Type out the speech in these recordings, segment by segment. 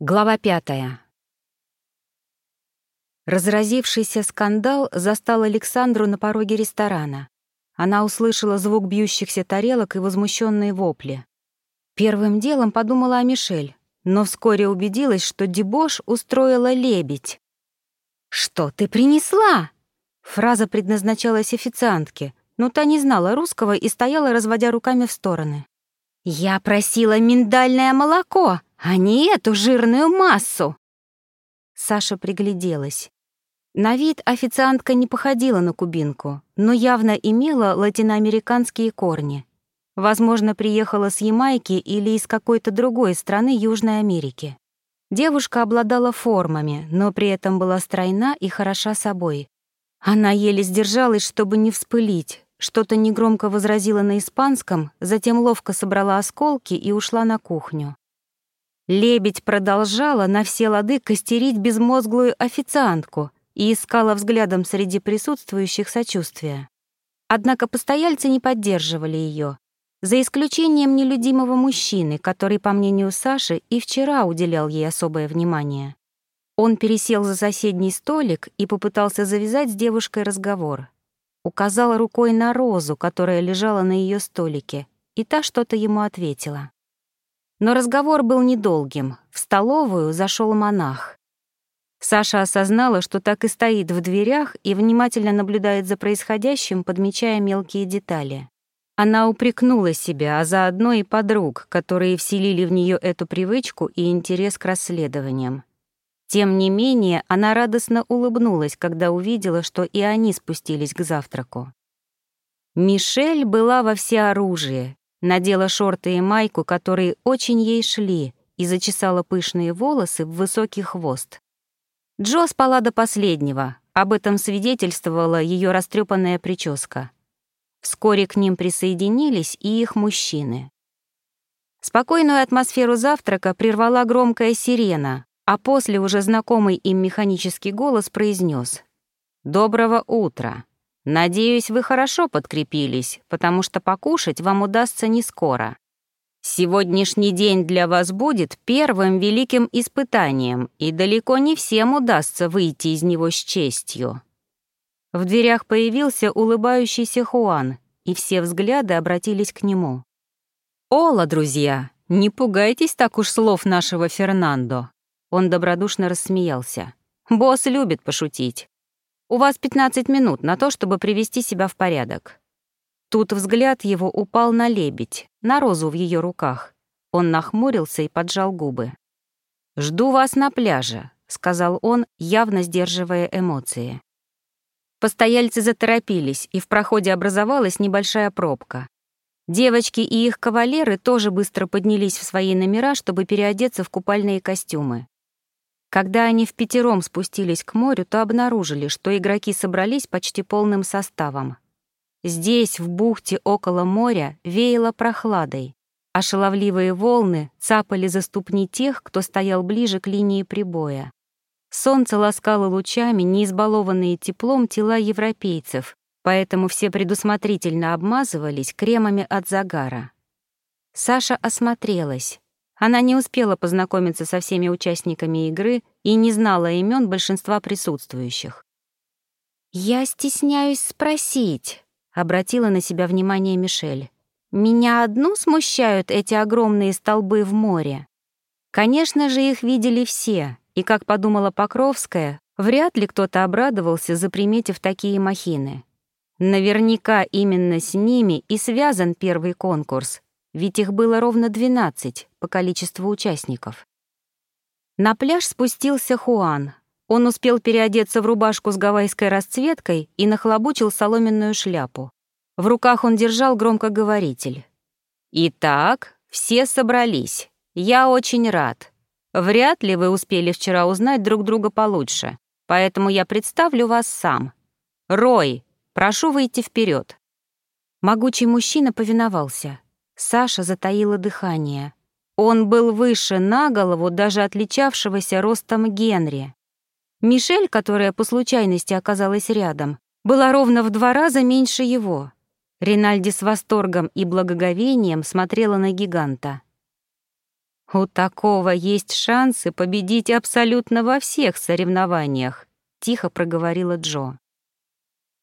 Глава пятая. Разразившийся скандал застал Александру на пороге ресторана. Она услышала звук бьющихся тарелок и возмущенные вопли. Первым делом подумала о Мишель, но вскоре убедилась, что дебош устроила лебедь. «Что ты принесла?» Фраза предназначалась официантке, но та не знала русского и стояла, разводя руками в стороны. «Я просила миндальное молоко!» А не эту жирную массу!» Саша пригляделась. На вид официантка не походила на кубинку, но явно имела латиноамериканские корни. Возможно, приехала с Ямайки или из какой-то другой страны Южной Америки. Девушка обладала формами, но при этом была стройна и хороша собой. Она еле сдержалась, чтобы не вспылить, что-то негромко возразила на испанском, затем ловко собрала осколки и ушла на кухню. Лебедь продолжала на все лады костерить безмозглую официантку и искала взглядом среди присутствующих сочувствия. Однако постояльцы не поддерживали ее, за исключением нелюдимого мужчины, который, по мнению Саши, и вчера уделял ей особое внимание. Он пересел за соседний столик и попытался завязать с девушкой разговор. Указал рукой на розу, которая лежала на ее столике, и та что-то ему ответила. Но разговор был недолгим. В столовую зашел монах. Саша осознала, что так и стоит в дверях и внимательно наблюдает за происходящим, подмечая мелкие детали. Она упрекнула себя, а заодно и подруг, которые вселили в нее эту привычку и интерес к расследованиям. Тем не менее, она радостно улыбнулась, когда увидела, что и они спустились к завтраку. Мишель была во всеоружии, Надела шорты и майку, которые очень ей шли, и зачесала пышные волосы в высокий хвост. Джо спала до последнего, об этом свидетельствовала ее растрепанная прическа. Вскоре к ним присоединились и их мужчины. Спокойную атмосферу завтрака прервала громкая сирена, а после уже знакомый им механический голос произнес «Доброго утра». Надеюсь, вы хорошо подкрепились, потому что покушать вам удастся не скоро. Сегодняшний день для вас будет первым великим испытанием, и далеко не всем удастся выйти из него с честью. В дверях появился улыбающийся Хуан, и все взгляды обратились к нему. «Ола, друзья, не пугайтесь так уж слов нашего Фернандо!» Он добродушно рассмеялся. «Босс любит пошутить. У вас 15 минут на то, чтобы привести себя в порядок». Тут взгляд его упал на лебедь, на розу в ее руках. Он нахмурился и поджал губы. «Жду вас на пляже», — сказал он, явно сдерживая эмоции. Постояльцы заторопились, и в проходе образовалась небольшая пробка. Девочки и их кавалеры тоже быстро поднялись в свои номера, чтобы переодеться в купальные костюмы. Когда они в пятером спустились к морю, то обнаружили, что игроки собрались почти полным составом. Здесь, в бухте около моря, веяло прохладой, а волны цапали за ступни тех, кто стоял ближе к линии прибоя. Солнце ласкало лучами, не избалованные теплом тела европейцев, поэтому все предусмотрительно обмазывались кремами от загара. Саша осмотрелась. Она не успела познакомиться со всеми участниками игры и не знала имен большинства присутствующих. «Я стесняюсь спросить», — обратила на себя внимание Мишель. «Меня одну смущают эти огромные столбы в море?» Конечно же, их видели все, и, как подумала Покровская, вряд ли кто-то обрадовался, заприметив такие махины. Наверняка именно с ними и связан первый конкурс, ведь их было ровно 12 по количеству участников. На пляж спустился Хуан. Он успел переодеться в рубашку с гавайской расцветкой и нахлобучил соломенную шляпу. В руках он держал громкоговоритель. «Итак, все собрались. Я очень рад. Вряд ли вы успели вчера узнать друг друга получше, поэтому я представлю вас сам. Рой, прошу выйти вперед. Могучий мужчина повиновался. Саша затаила дыхание. Он был выше на голову даже отличавшегося ростом Генри. Мишель, которая по случайности оказалась рядом, была ровно в два раза меньше его. Ринальди с восторгом и благоговением смотрела на гиганта. У такого есть шансы победить абсолютно во всех соревнованиях, тихо проговорила Джо.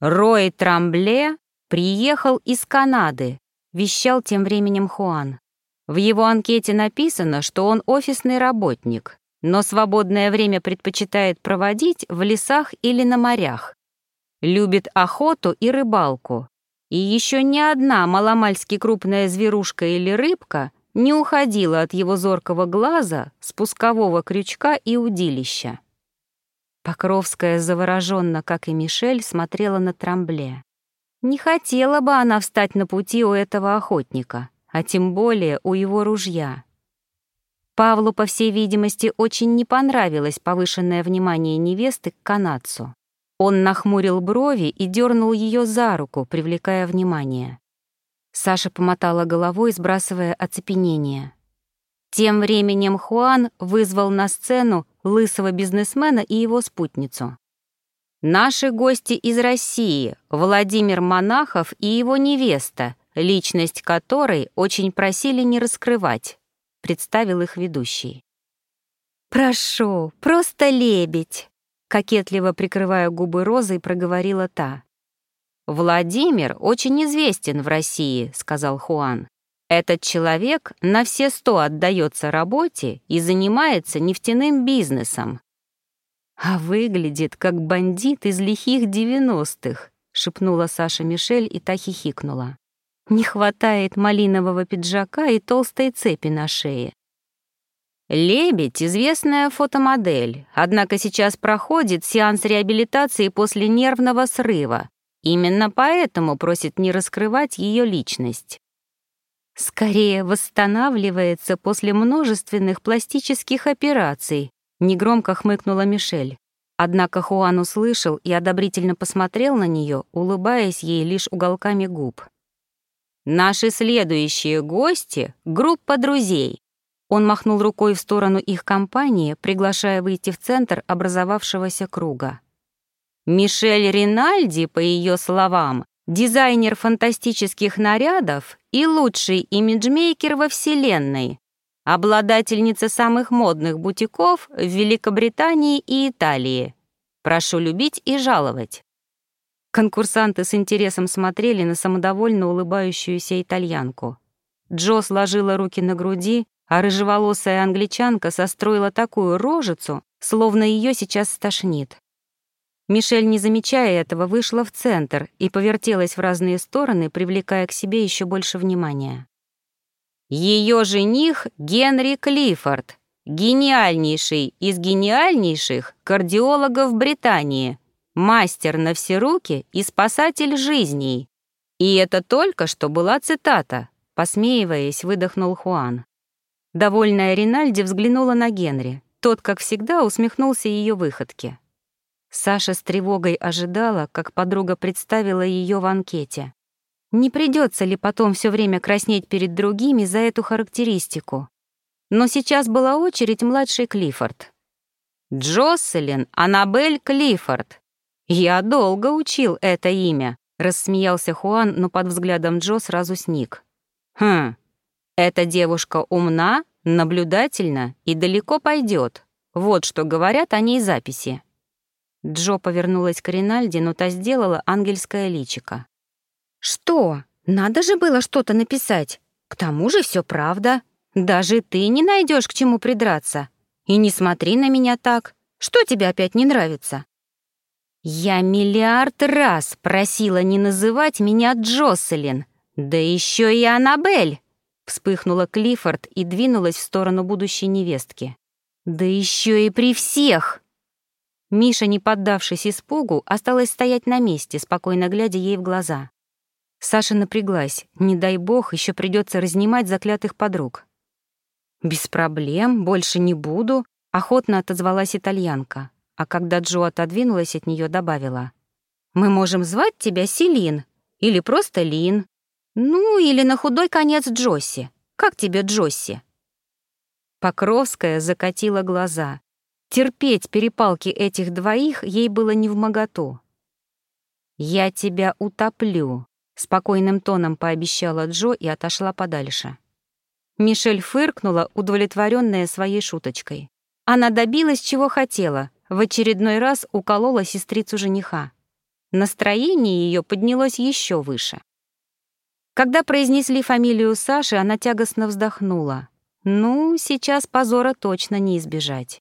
Рой Трамбле приехал из Канады, вещал тем временем Хуан. В его анкете написано, что он офисный работник, но свободное время предпочитает проводить в лесах или на морях. Любит охоту и рыбалку. И еще ни одна маломальски крупная зверушка или рыбка не уходила от его зоркого глаза, спускового крючка и удилища. Покровская завороженно, как и Мишель, смотрела на Трамбле. Не хотела бы она встать на пути у этого охотника, а тем более у его ружья. Павлу, по всей видимости, очень не понравилось повышенное внимание невесты к канадцу. Он нахмурил брови и дернул ее за руку, привлекая внимание. Саша помотала головой, сбрасывая оцепенение. Тем временем Хуан вызвал на сцену лысого бизнесмена и его спутницу. Наши гости из России, Владимир Монахов и его невеста, личность которой очень просили не раскрывать, представил их ведущий. «Прошу, просто лебедь», кокетливо прикрывая губы розой, проговорила та. «Владимир очень известен в России», — сказал Хуан. «Этот человек на все сто отдается работе и занимается нефтяным бизнесом». «А выглядит, как бандит из лихих девяностых», — шепнула Саша Мишель и та хихикнула. «Не хватает малинового пиджака и толстой цепи на шее». Лебедь — известная фотомодель, однако сейчас проходит сеанс реабилитации после нервного срыва, Именно поэтому просит не раскрывать ее личность. Скорее восстанавливается после множественных пластических операций, негромко хмыкнула Мишель. Однако Хуан услышал и одобрительно посмотрел на нее, улыбаясь ей лишь уголками губ. «Наши следующие гости — группа друзей». Он махнул рукой в сторону их компании, приглашая выйти в центр образовавшегося круга. Мишель Ринальди, по ее словам, дизайнер фантастических нарядов и лучший имиджмейкер во Вселенной, обладательница самых модных бутиков в Великобритании и Италии. Прошу любить и жаловать. Конкурсанты с интересом смотрели на самодовольно улыбающуюся итальянку. Джо сложила руки на груди, а рыжеволосая англичанка состроила такую рожицу, словно ее сейчас стошнит. Мишель, не замечая этого, вышла в центр и повертелась в разные стороны, привлекая к себе еще больше внимания. Ее жених Генри Клиффорд, гениальнейший из гениальнейших кардиологов Британии, мастер на все руки и спасатель жизней. И это только что была цитата, посмеиваясь, выдохнул Хуан. Довольная Ринальди взглянула на Генри. Тот, как всегда, усмехнулся ее выходке. Саша с тревогой ожидала, как подруга представила ее в анкете. Не придется ли потом все время краснеть перед другими за эту характеристику? Но сейчас была очередь младший Клиффорд. «Джоселин Аннабель Клиффорд. Я долго учил это имя», — рассмеялся Хуан, но под взглядом Джо сразу сник. «Хм, эта девушка умна, наблюдательна и далеко пойдет. Вот что говорят о ней записи». Джо повернулась к Ринальди, но та сделала ангельское личико. «Что? Надо же было что-то написать. К тому же все правда. Даже ты не найдешь к чему придраться. И не смотри на меня так. Что тебе опять не нравится?» «Я миллиард раз просила не называть меня Джоселин, да еще и Аннабель!» Вспыхнула Клиффорд и двинулась в сторону будущей невестки. «Да еще и при всех!» Миша, не поддавшись испугу, осталась стоять на месте, спокойно глядя ей в глаза. Саша напряглась. Не дай бог, еще придется разнимать заклятых подруг. «Без проблем, больше не буду», — охотно отозвалась итальянка. А когда Джо отодвинулась от нее, добавила. «Мы можем звать тебя Селин или просто Лин. Ну, или на худой конец Джосси. Как тебе Джосси?» Покровская закатила глаза. Терпеть перепалки этих двоих ей было не в моготу. «Я тебя утоплю», — спокойным тоном пообещала Джо и отошла подальше. Мишель фыркнула, удовлетворенная своей шуточкой. Она добилась, чего хотела, в очередной раз уколола сестрицу жениха. Настроение ее поднялось еще выше. Когда произнесли фамилию Саши, она тягостно вздохнула. Ну, сейчас позора точно не избежать.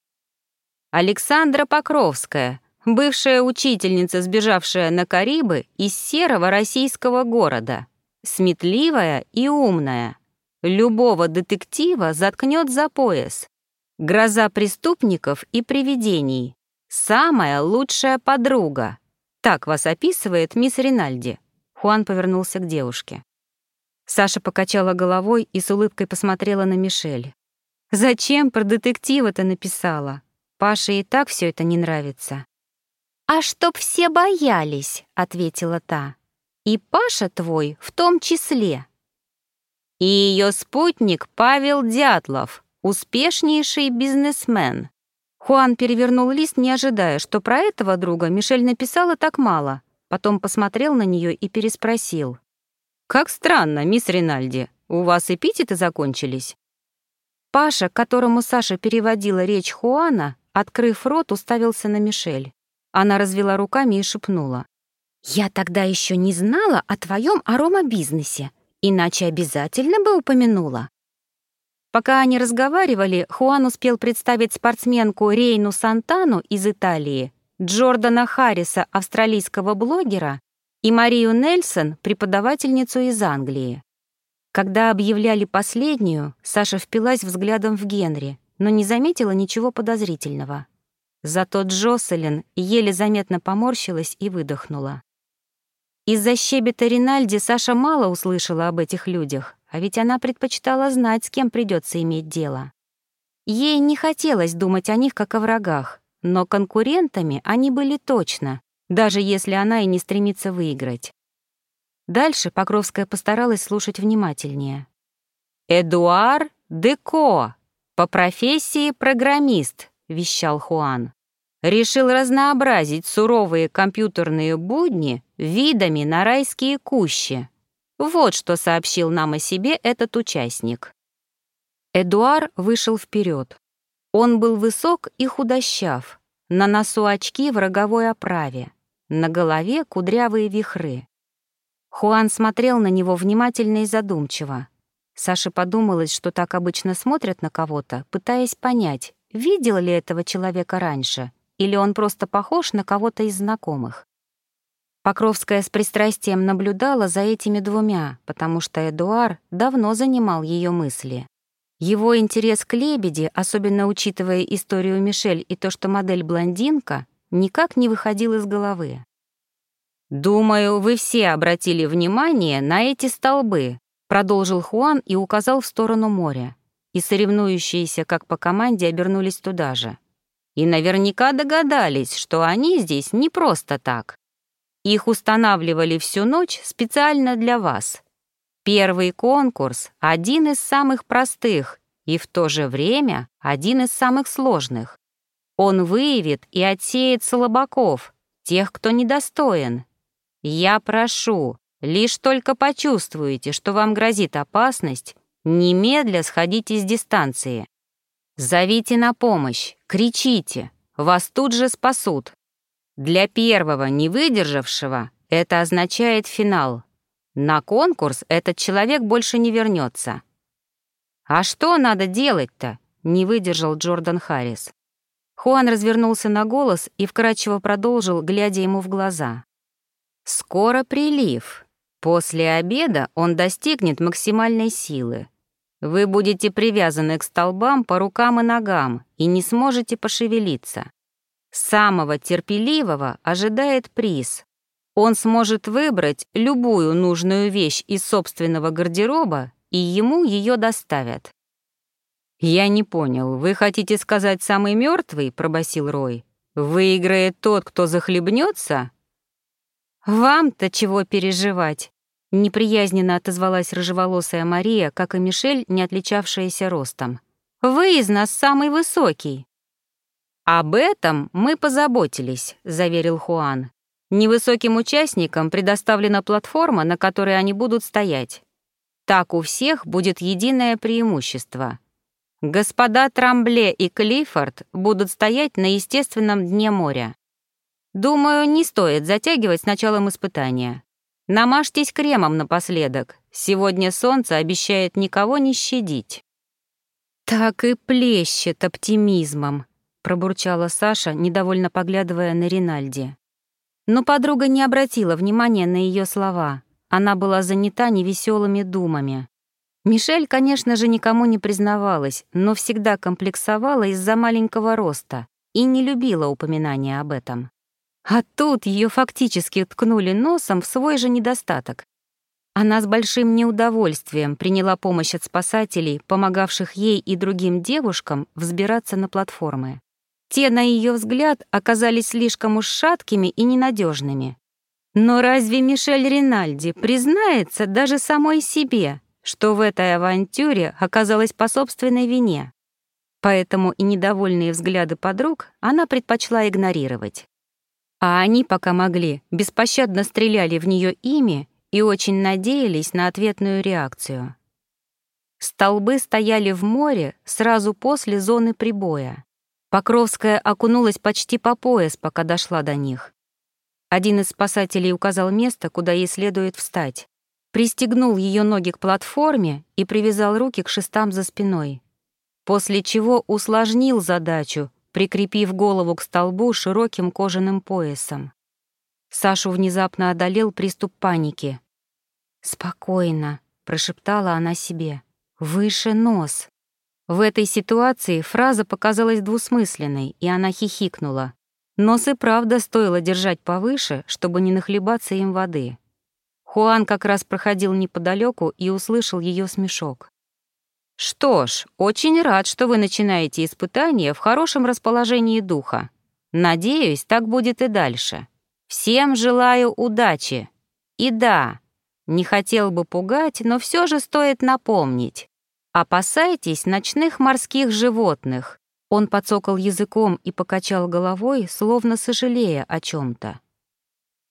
Александра Покровская, бывшая учительница, сбежавшая на Карибы из серого российского города, сметливая и умная. Любого детектива заткнет за пояс. Гроза преступников и привидений. Самая лучшая подруга. Так вас описывает мисс Ринальди. Хуан повернулся к девушке. Саша покачала головой и с улыбкой посмотрела на Мишель. «Зачем про детектива-то написала? Паше и так все это не нравится». «А чтоб все боялись», — ответила та. «И Паша твой в том числе». И ее спутник Павел Дятлов, успешнейший бизнесмен. Хуан перевернул лист, не ожидая, что про этого друга Мишель написала так мало. Потом посмотрел на нее и переспросил. «Как странно, мисс Ринальди, у вас эпитеты закончились?» Паша, которому Саша переводила речь Хуана, открыв рот, уставился на Мишель. Она развела руками и шепнула. «Я тогда еще не знала о твоем аромабизнесе, иначе обязательно бы упомянула». Пока они разговаривали, Хуан успел представить спортсменку Рейну Сантану из Италии, Джордана Харриса, австралийского блогера, и Марию Нельсон, преподавательницу из Англии. Когда объявляли последнюю, Саша впилась взглядом в Генри, но не заметила ничего подозрительного. Зато Джоселин еле заметно поморщилась и выдохнула. Из-за щебета Ринальди Саша мало услышала об этих людях, а ведь она предпочитала знать, с кем придется иметь дело. Ей не хотелось думать о них как о врагах, но конкурентами они были точно, даже если она и не стремится выиграть. Дальше Покровская постаралась слушать внимательнее. «Эдуар Деко, по профессии программист», — вещал Хуан. «Решил разнообразить суровые компьютерные будни видами на райские кущи. Вот что сообщил нам о себе этот участник». Эдуар вышел вперед. Он был высок и худощав, на носу очки в роговой оправе. На голове кудрявые вихры. Хуан смотрел на него внимательно и задумчиво. Саше подумалось, что так обычно смотрят на кого-то, пытаясь понять, видел ли этого человека раньше, или он просто похож на кого-то из знакомых. Покровская с пристрастием наблюдала за этими двумя, потому что Эдуар давно занимал ее мысли. Его интерес к лебеди, особенно учитывая историю Мишель и то, что модель блондинка, никак не выходил из головы. «Думаю, вы все обратили внимание на эти столбы», продолжил Хуан и указал в сторону моря. И соревнующиеся, как по команде, обернулись туда же. И наверняка догадались, что они здесь не просто так. Их устанавливали всю ночь специально для вас. Первый конкурс — один из самых простых и в то же время один из самых сложных. Он выявит и отсеет слабаков, тех, кто недостоин. Я прошу, лишь только почувствуете, что вам грозит опасность, немедля сходите с дистанции. Зовите на помощь, кричите, вас тут же спасут. Для первого не выдержавшего это означает финал. На конкурс этот человек больше не вернется. «А что надо делать-то?» — не выдержал Джордан Харрис. Хуан развернулся на голос и вкрадчиво продолжил, глядя ему в глаза. «Скоро прилив. После обеда он достигнет максимальной силы. Вы будете привязаны к столбам по рукам и ногам и не сможете пошевелиться. Самого терпеливого ожидает приз. Он сможет выбрать любую нужную вещь из собственного гардероба, и ему ее доставят. «Я не понял, вы хотите сказать самый мертвый? пробасил Рой. «Выиграет тот, кто захлебнется?» «Вам-то чего переживать?» Неприязненно отозвалась рыжеволосая Мария, как и Мишель, не отличавшаяся ростом. «Вы из нас самый высокий». «Об этом мы позаботились», — заверил Хуан. «Невысоким участникам предоставлена платформа, на которой они будут стоять. Так у всех будет единое преимущество. Господа Трамбле и Клиффорд будут стоять на естественном дне моря. Думаю, не стоит затягивать с началом испытания. Намажьтесь кремом напоследок. Сегодня солнце обещает никого не щадить. Так и плещет оптимизмом, пробурчала Саша, недовольно поглядывая на Ринальди. Но подруга не обратила внимания на ее слова. Она была занята невеселыми думами. Мишель, конечно же, никому не признавалась, но всегда комплексовала из-за маленького роста и не любила упоминания об этом. А тут ее фактически ткнули носом в свой же недостаток. Она с большим неудовольствием приняла помощь от спасателей, помогавших ей и другим девушкам взбираться на платформы. Те, на ее взгляд, оказались слишком уж шаткими и ненадежными. Но разве Мишель Ринальди признается даже самой себе, что в этой авантюре оказалась по собственной вине? Поэтому и недовольные взгляды подруг она предпочла игнорировать. А они, пока могли, беспощадно стреляли в нее ими и очень надеялись на ответную реакцию. Столбы стояли в море сразу после зоны прибоя. Покровская окунулась почти по пояс, пока дошла до них. Один из спасателей указал место, куда ей следует встать. Пристегнул ее ноги к платформе и привязал руки к шестам за спиной. После чего усложнил задачу, прикрепив голову к столбу широким кожаным поясом. Сашу внезапно одолел приступ паники. «Спокойно», — прошептала она себе. «Выше нос». В этой ситуации фраза показалась двусмысленной, и она хихикнула. Нос и правда стоило держать повыше, чтобы не нахлебаться им воды. Хуан как раз проходил неподалеку и услышал ее смешок. «Что ж, очень рад, что вы начинаете испытание в хорошем расположении духа. Надеюсь, так будет и дальше. Всем желаю удачи. И да, не хотел бы пугать, но все же стоит напомнить. Опасайтесь ночных морских животных, он подсокал языком и покачал головой, словно сожалея о чем-то.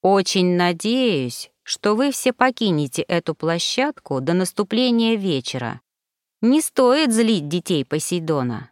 «Очень надеюсь, что вы все покинете эту площадку до наступления вечера. Не стоит злить детей Посейдона».